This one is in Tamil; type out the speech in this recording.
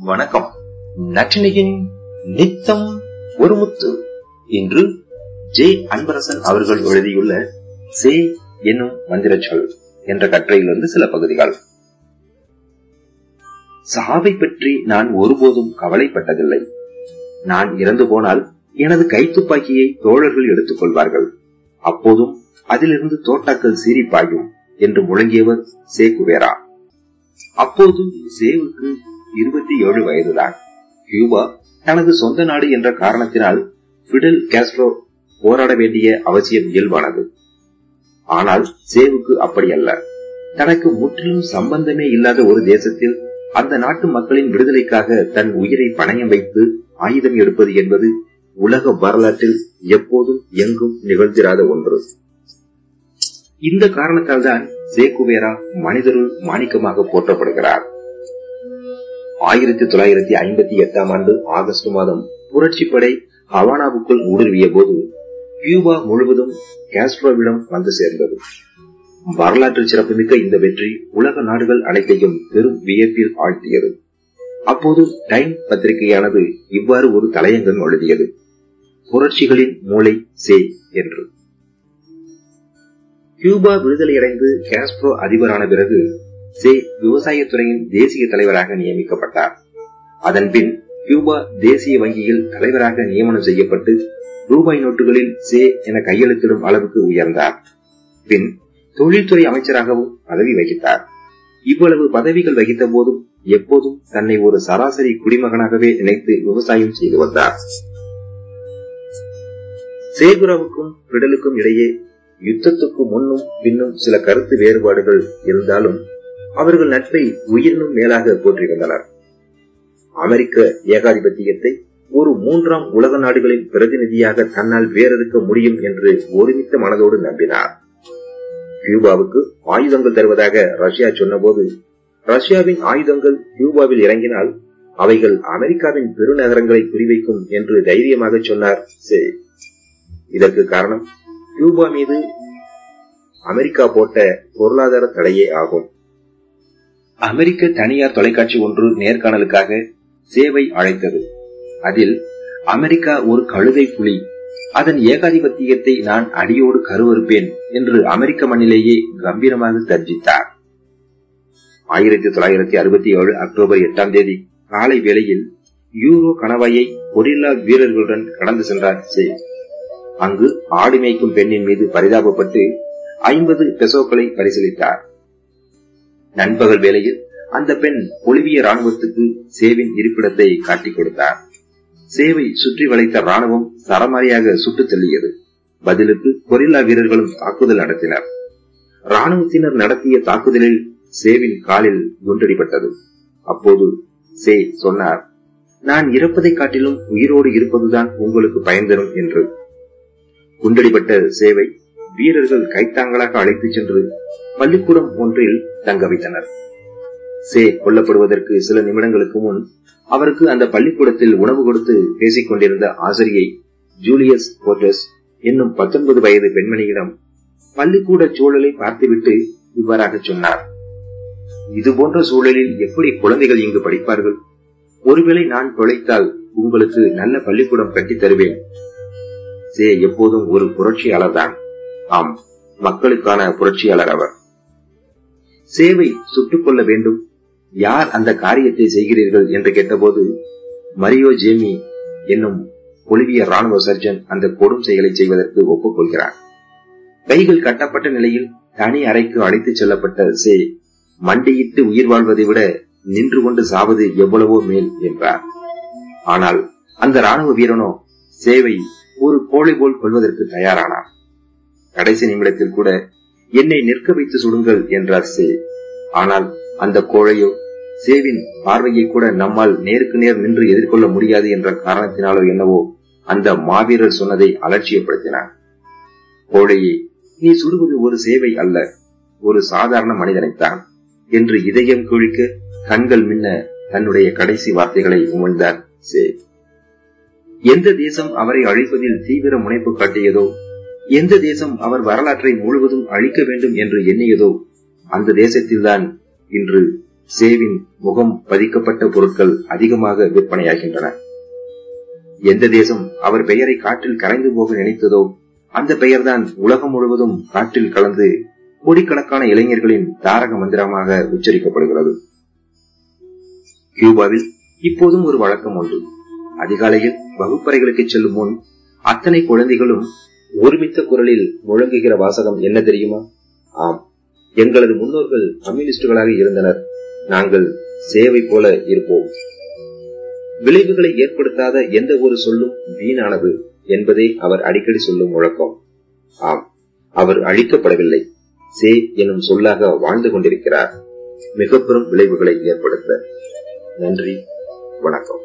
வணக்கம். நட்டினையின் நித்தம் ஒருமுத்து என்று ஜே. அன்பரசன் அவர்கள் எழுதியுள்ள சே. என்னும் மந்திர சொல் என்ற கட்டுரையிலிருந்து சில பகுதிகள். சாவை பற்றி நான் ஒருபோதும் கவலைப்பட்டதில்லை. நான் இறந்து போனால் எனது கைத்துப்பாக்கியை தோழர்கள் எடுத்துக் கொள்வார்கள். அப்போதும் அதிலிருந்து தோட்டாக்கள் சீரிப்பாயும் என்று முழங்கியவர் சே. குவேரா அப்போதும் சேவுக்கு இருபத்தி ஏழு வயதுதான். கியூபா தனது சொந்த நாடு என்ற காரணத்தினால் பிடல் கேஸ்ட்ரோ போராட வேண்டிய அவசியம் இயல்பானது. ஆனால் சேவுக்கு அப்படி அல்ல. தனக்கு முற்றிலும் சம்பந்தமே இல்லாத ஒரு தேசத்தில் அந்த நாட்டு மக்களின் விடுதலைக்காக தன் உயிரை பணயம் வைத்து ஆயுதம் எடுப்பது என்பது உலக வரலாற்றில் எப்போதும் எங்கும் நிகழ்ந்திராத ஒன்று. இந்த காரணத்தால் தான் சேகுவேரா மனிதருள் மாணிக்கமாக போற்றப்படுகிறார். ஆயிரத்தி தொள்ளாயிரத்தி ஐம்பத்தி எட்டாம் ஆண்டு ஆகஸ்ட் மாதம் புரட்சிப்படை ஹவானாவுக்குள் ஊடுருவிய போது கியூபா முழுவதும் காஸ்ட்ரோவிடம் வந்து சேர்ந்தது. வரலாற்று சிறப்புமிக்க இந்த வெற்றி உலக நாடுகள் அனைத்தையும் பெரும் வியப்பில் ஆழ்த்தியது. அப்போது டைம் பத்திரிகையானது இவ்வாறு ஒரு தலையங்கம் எழுதியது. புரட்சிகளின் மூளை சே என்று. கியூபா விடுதலையடைந்து காஸ்ட்ரோ அதிபரான பிறகு சே விவசாயத்துறையின் தேசிய தலைவராக நியமிக்கப்பட்டார். அதன்பின் கியூபா தேசிய வங்கியில் தலைவராக நியமனம் செய்யப்பட்டு ரூபாய் நோட்டுகளில் சே என கையெழுத்திடும் அளவுக்கு உயர்ந்தார். பின் தொழில்துறை அமைச்சராகவும் பதவி வகித்தார். இவ்வளவு பதவிகள் வகித்த போதும் எப்போதும் தன்னை ஒரு சராசரி குடிமகனாகவே நினைத்து விவசாயம் செய்து வந்தார். சேகுராவுக்கும் பிடலுக்கும் இடையே யுத்தத்துக்கு முன்னும் பின்னும் சில கருத்து வேறுபாடுகள் இருந்தாலும் அவர்கள் நட்பை உயிரினும் மேலாக போற்றி வந்தனர் அமெரிக்க ஏகாதிபத்தியத்தை ஒரு மூன்றாம் உலக நாடுகளின் பிரதிநிதியாக தன்னால் வேறறுக்க முடியும் என்று ஒருமித்த மனதோடு நம்பினார். கியூபாவுக்கு ஆயுதங்கள் தருவதாக ரஷ்யா சொன்னபோது ரஷ்யாவின் ஆயுதங்கள் கியூபாவில் இறங்கினால் அவைகள் அமெரிக்காவின் பெருநகரங்களை குறிவைக்கும் என்று தைரியமாக சொன்னார் சே. இதற்கு காரணம் கியூபா மீது அமெரிக்கா போட்ட பொருளாதார தடையே ஆகும். அமெரிக்க தனியார் தொலைக்காட்சி ஒன்று நேர்காணலுக்காக சேவை அழைத்தது. அதில் அமெரிக்கா ஒரு கழுதை புலி. அதன் ஏகாதிபத்தியத்தை நான் அடியோடு கருவறுப்பேன் என்று அமெரிக்க மண்ணிலேயே கம்பீரமாக தர்ஜித்தார். ஆயிரத்தி தொள்ளாயிரத்தி அறுபத்தி ஏழு அக்டோபர் எட்டாம் தேதி காலை வேளையில் யூரோ கணவாயை கொரில்லா வீரர்களுடன் கடந்து சென்றார் சே அங்கு ஆடு மேய்க்கும் பெண்ணின் மீது பரிதாபப்பட்டு ஐம்பது பெசோக்களை பரிசீலித்தார். நண்பகல் வேளையில் அந்த பெண் பொலிவிய ராணுவத்துக்கு சேவின் இருப்பிடத்தை காட்டிக் கொடுத்தார். சேவை சுற்றி வளைத்த ராணுவம் சரமாரியாக சுட்டுத் தள்ளியது. பதிலுக்கு கொரில்லா வீரர்களும் தாக்குதல் நடத்தினர். ராணுவத்தினர் நடத்திய தாக்குதலில் சேவின் காலில் குண்டடிப்பட்டது. அப்போது சே சொன்னார் நான் இறப்பதை காட்டிலும் உயிரோடு இருப்பதுதான் உங்களுக்கு பயன் தரும் என்று. குண்டடிப்பட்ட சேவை வீரர்கள் கைத்தாங்களாக அழைத்துச் சென்று பள்ளிக்கூடம் ஒன்றில் தங்க வைத்தனர். சே கொல்லப்படுவதற்கு சில நிமிடங்களுக்கு முன் அவருக்கு அந்த பள்ளிக்கூடத்தில் உணவு கொடுத்து பேசிக் கொண்டிருந்த ஆசிரியை ஜூலியஸ் போர்டஸ் என்னும் பத்தொன்பது வயது பெண்மணியிடம் பள்ளிக்கூட சூழலை பார்த்துவிட்டு இவ்வாறாக சொன்னார். இது போன்ற சூழலில் எப்படி குழந்தைகள் இங்கு படிப்பார்கள்? ஒருவேளை நான் தொலைத்தால் உங்களுக்கு நல்ல பள்ளிக்கூடம் கட்டித் தருவேன். சே எப்போதும் ஒரு புரட்சியாளர்தான் ஆம் மக்களுக்கான புரட்சியாளர் அவர். சேவை சுட்டுக் கொள்ள வேண்டும். யார் அந்த காரியத்தை செய்கிறீர்கள் என்று கேட்டபோது மரியோ ஜேமி என்னும் பொலிவிய ராணுவ சர்ஜன் அந்த கொடும் செயலை செய்வதற்கு ஒப்புக்கொள்கிறார். கைகள் கட்டப்பட்ட நிலையில் தனி அறைக்கு அழைத்துச் செல்லப்பட்ட சே மண்டியிட்டு உயிர் வாழ்வதை விட நின்று கொண்டு சாவது எவ்வளவோ மேல் என்றார். ஆனால் அந்த ராணுவ வீரனோ சேவை ஒரு கோழை போல் கொள்வதற்கு தயாரானார். கடைசி நிமிடத்தில் கூட என்னை நிற்க வைத்து சுடுங்கள் என்றார் சே ஆனால் அந்த கோழையோ சேவின் பார்வையை கூட நம்மால் நேருக்கு நேர் நின்று எதிர்கொள்ள முடியாது என்ற காரணத்தினாலோ என்னவோ அந்த மாவீரர் சொன்னதை அலட்சியப்படுத்தினார். கோழையே நீ சுடுவது ஒரு சேவை அல்ல ஒரு சாதாரண மனிதனைத்தான் என்று இதயம் குழிக்க கண்கள் மின்ன தன்னுடைய கடைசி வார்த்தைகளை உமிழ்ந்தார் சே எந்த தேசம் அவரை அழிப்பதில் தீவிர முனைப்பு காட்டியதோ எந்த தேசம் அவர் வரலாற்றை முழுவதும் அழிக்க வேண்டும் என்று எண்ணியதோ அந்த தேசத்தில்தான் இன்று சேவின் முகம் பதிக்கப்பட்ட பொருட்கள் அதிகமாக விற்பனையாகின்றன. எந்த தேசம் அவர் பெயரை காற்றில் கரைந்து போக நினைத்ததோ அந்த பெயர்தான் உலகம் முழுவதும் காற்றில் கலந்து கோடிக்கணக்கான இளைஞர்களின் தாரக மந்திரமாக உச்சரிக்கப்படுகிறது. கியூபாவில் இப்போதும் ஒரு வழக்கம் உண்டு. அதிகாலையில் வகுப்பறைகளுக்கு செல்லும் முன் அத்தனை குழந்தைகளும் ஒருமித்த குரலில் முழங்குகிற வாசகம் என்ன தெரியுமா? ஆம். எங்களது முன்னோர்கள் கம்யூனிஸ்டுகளாக இருந்தனர். நாங்கள் சேவை போல இருப்போம். விளைவுகளை ஏற்படுத்தாத எந்த ஒரு சொல்லும் வீணானது என்பதை அவர் அடிக்கடி சொல்லும் முழக்கம். ஆம். அவர் அழிக்கப்படவில்லை. சே எனும் சொல்லாக வாழ்ந்து கொண்டிருக்கிறார். மிக பெரும் விளைவுகளை ஏற்படுத்த. நன்றி. வணக்கம்.